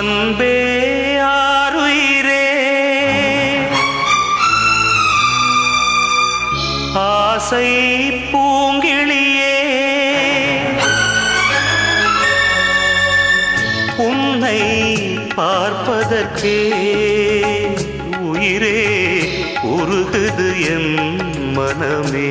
அன்பே ஆருயிரே. ஆசை பூங்கிளியே உன்னை பார்ப்பதற்கே உயிரே உருகுது என் மனமே.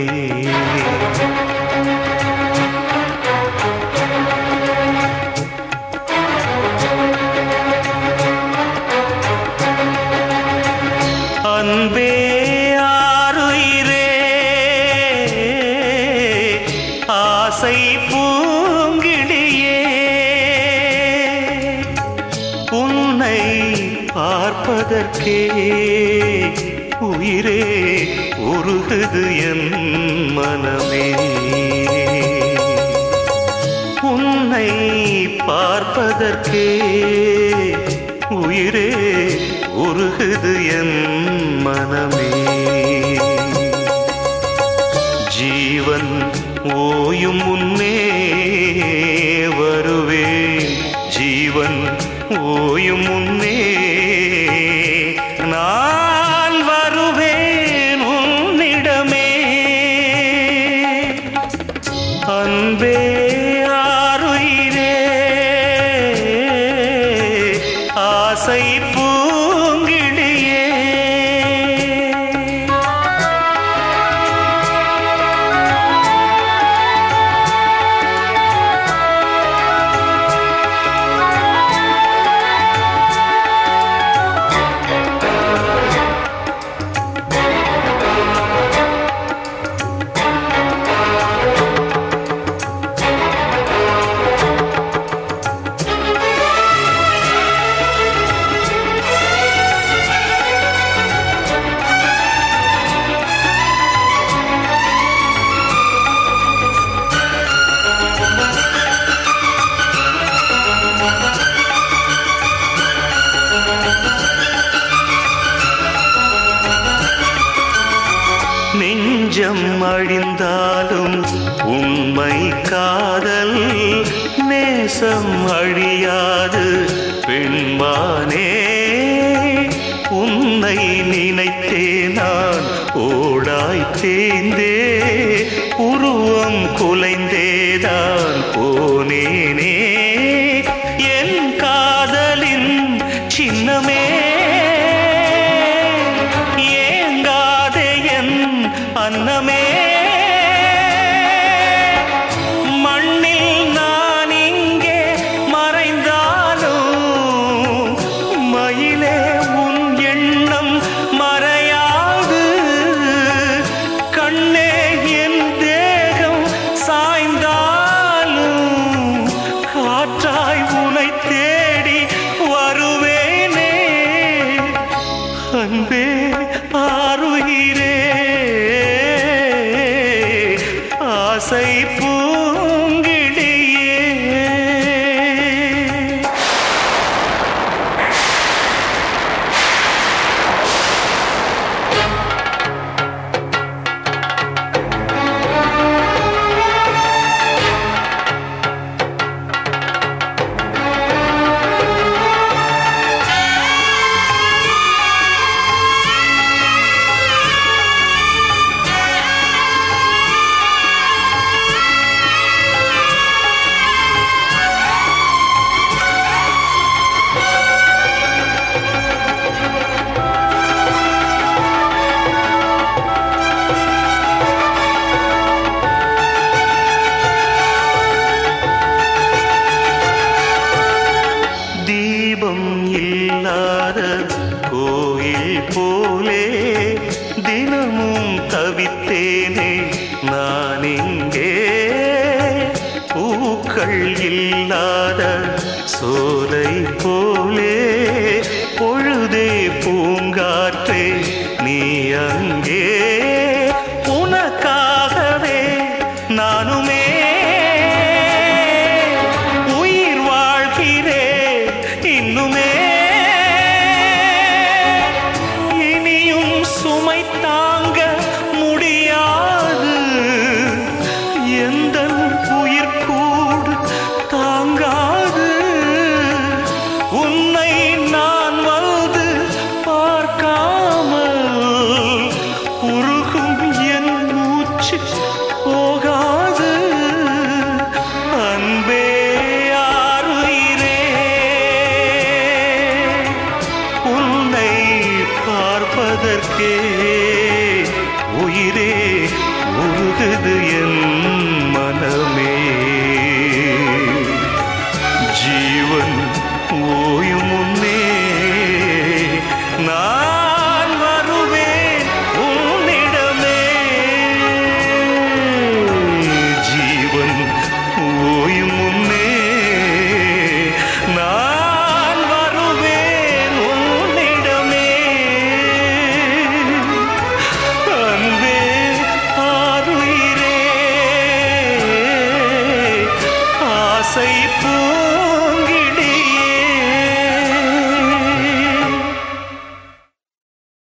அன்பே ஆறுயிரே. ஆசை பூங்கிடியே. உன்னை பார்ப்பதற்கே உயிரே உருகுது என் மனமே. உன்னை பார்ப்பதற்கே உயிரே உருகுது என் மனமே. ஜீவன் ஓயும் முன்னே வருவேன் ஜீவன் ஓயும் முன்னே நான் வருவேன் உன்னிடமே. அன்பே ஆருயிரே ஆசை நெஞ்சம் அழிந்தாலும் உண்மை காதல் நேசம் அழியாது. பெண்மானே உன்னை நினைத்தே நான் ஓடாய் தேந்தே உருவம் குலைந்தேதான். ஆசை பூங்கிடியே தவித்தேனே நான் இங்கே பூக்கள் இல்லாத சோலை போலே பொழுதே பூங்காற்றே நீ அங்கே என்பதற்கே உயிரே உருகுது